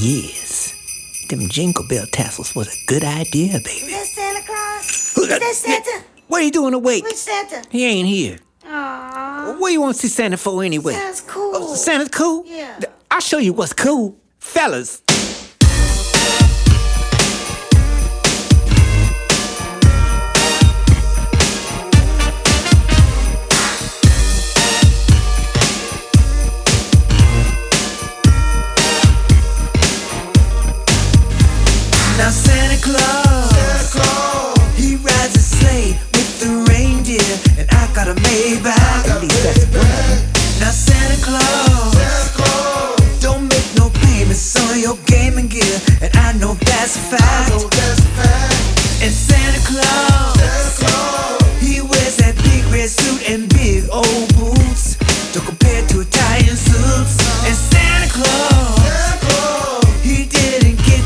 Yes. Them jingle bell tassels was a good idea, baby. Is that Santa Claus? Is that Santa? What are you doing awake? Which Santa? He ain't here. Aww. What you want to see Santa for anyway? Santa's cool. Oh, Santa's cool? Yeah. I'll show you what's cool. Fellas. A. And Santa Claus, he wears that big red suit and big old boots. Don't compare to. And Santa Claus, he didn't get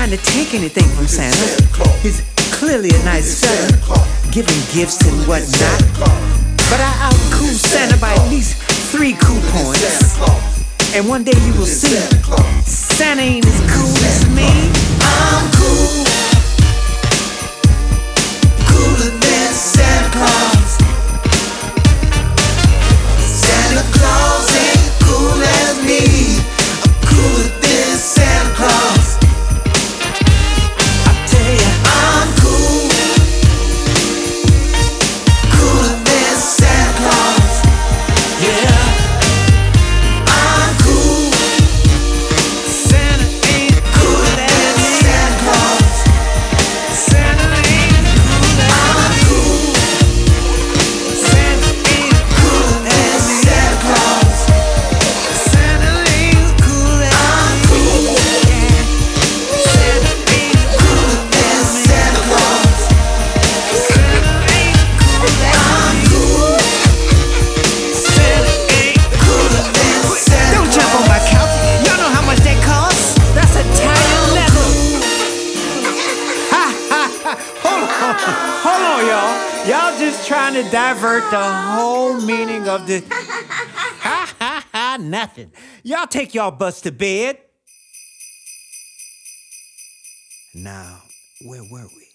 trying to take anything from Santa. He's clearly a nice fella, giving gifts and whatnot. But I outcool Santa by at least three cool points. And one day you will see Santa ain't as cool as me. Y'all. Just trying to divert the whole meaning of the. Ha ha ha. Nothing. Y'all take y'all bus to bed. Now, where were we?